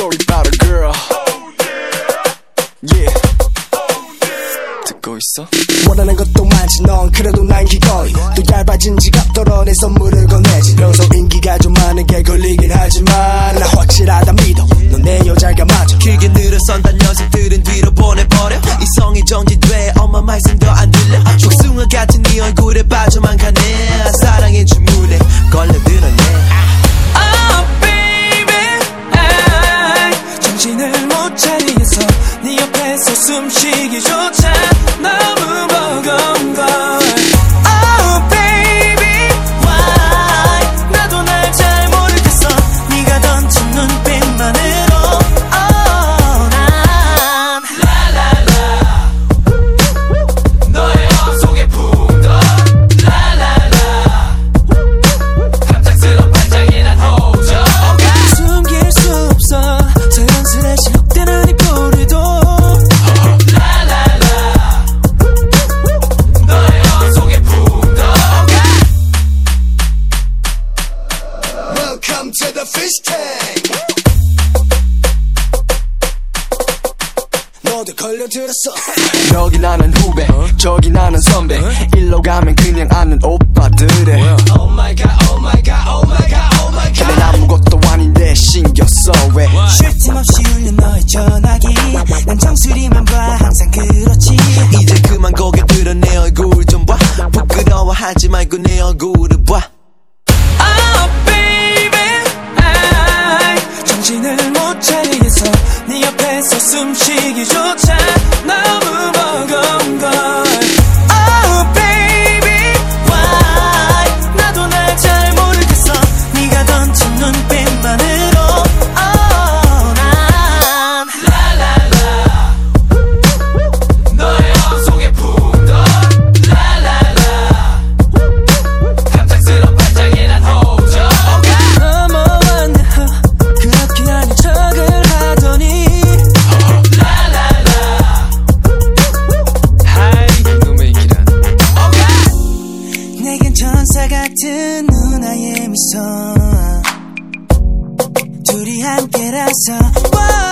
story about a girl. Yeah. 듣고 있어? 원하는 것도 많지 넌 그래도 난 기꺼이 또 얇아진 지갑 덜어내 선물을 건네지 평소 인기가 좀 많은 게 걸리긴 하지만 숨쉬기조차 걸려들었어. 여기 나는 후배, 저기 나는 선배. 일로 가면 그냥 아는 오빠들의. Oh my god oh my god oh my god oh my god. 난 아무것도 아닌데 신경 써 왜? 쉴틈 없이 울려 너의 전화기. 난 정수리만 봐 항상 그렇지. 이제 그만 고개 들어 내 얼굴 좀 봐. 부끄러워하지 말고 내 얼굴을 봐 정신을 못 차리겠어. 네 옆에서 숨쉬기조차 너무 버거 같은 누나의 미소 둘이 함께라서 wow.